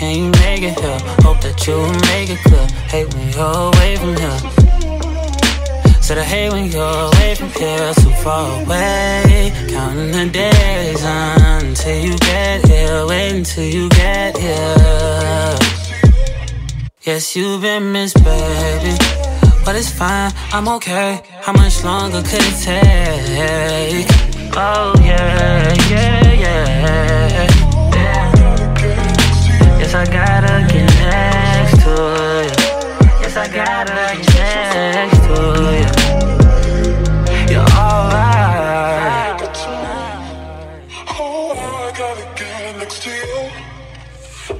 Can you make it here? Hope that you make it clear. Hate when you're away from here. Said I hate when you're away from here, so far away. Counting the days until you get here. Wait until you get here. Yes, you've been missed, baby. But it's fine, I'm okay. How much longer could it take? Oh, yeah, Oh, I gotta get next to you.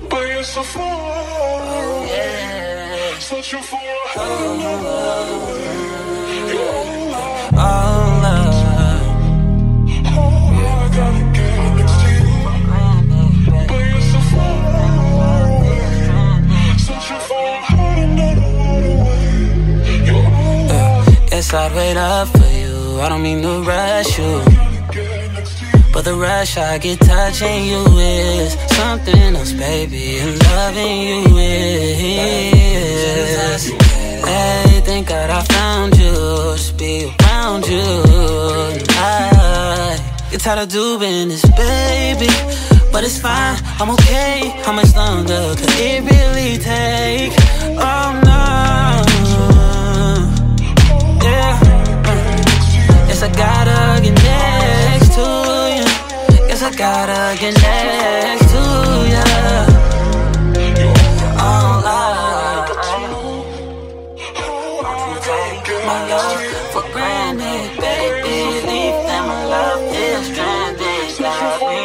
But you're so far away. Searching for a higher All love. Oh, I gotta get next to you. But you're so far away. Searching for a higher way. You're all I Yes, I'd wait up for you. I don't mean to rush you. But the rush I get touching you is something else, baby. And loving you is. Hey, thank God I found you. Just be around you. I get tired of doing this, baby. But it's fine, I'm okay. How much longer could it really take? Oh no. Yes, I gotta get next to you. All I take my love for granted, baby. Leave them my love is stranded. Like me.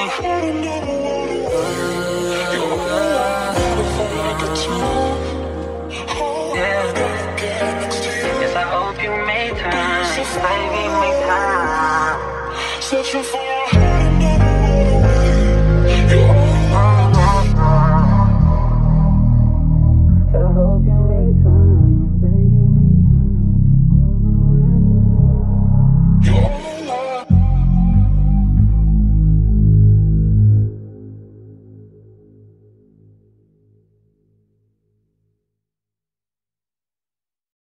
Yes, I hope you make time. Baby, make time. Searching for